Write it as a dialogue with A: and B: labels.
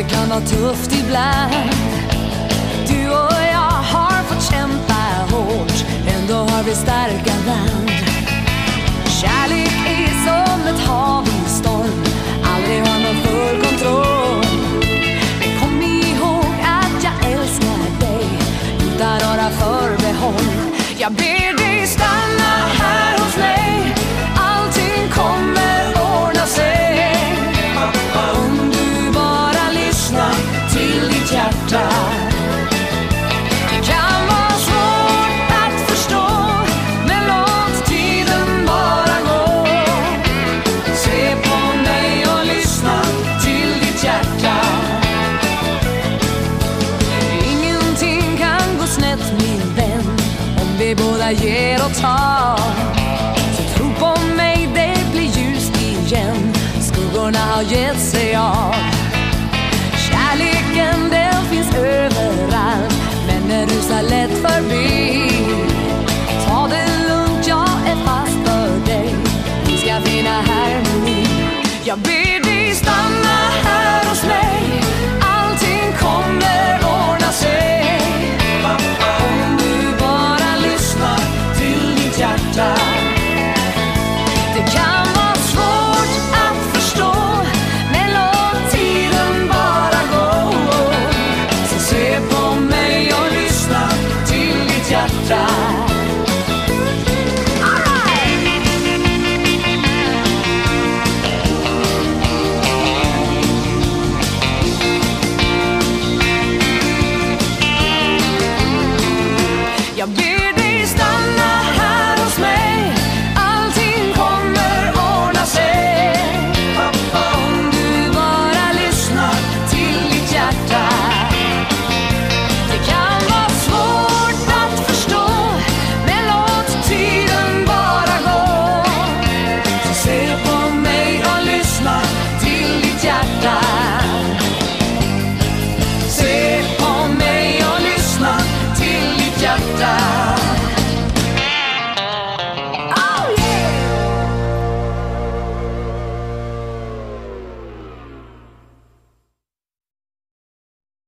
A: Det kan vara tufft ibland. Du och jag har fått kämpa hårt, ändå har vi starka band. Kärlek är som ett hav i storm, aldrig har man full kontroll. Men kom ihåg att jag älskar dig, utan några förbehåll. Jag ber ger och tar. Så tro på mig, det blir ljust igen. Skuggorna har gett sig av. Kärleken den finns överallt, men den rusar lätt förbi. Ta det lugnt, jag är fast för dig. Vi ska finna harmoni. Jag ber dig stanna här hos mig. Allting kommer your business.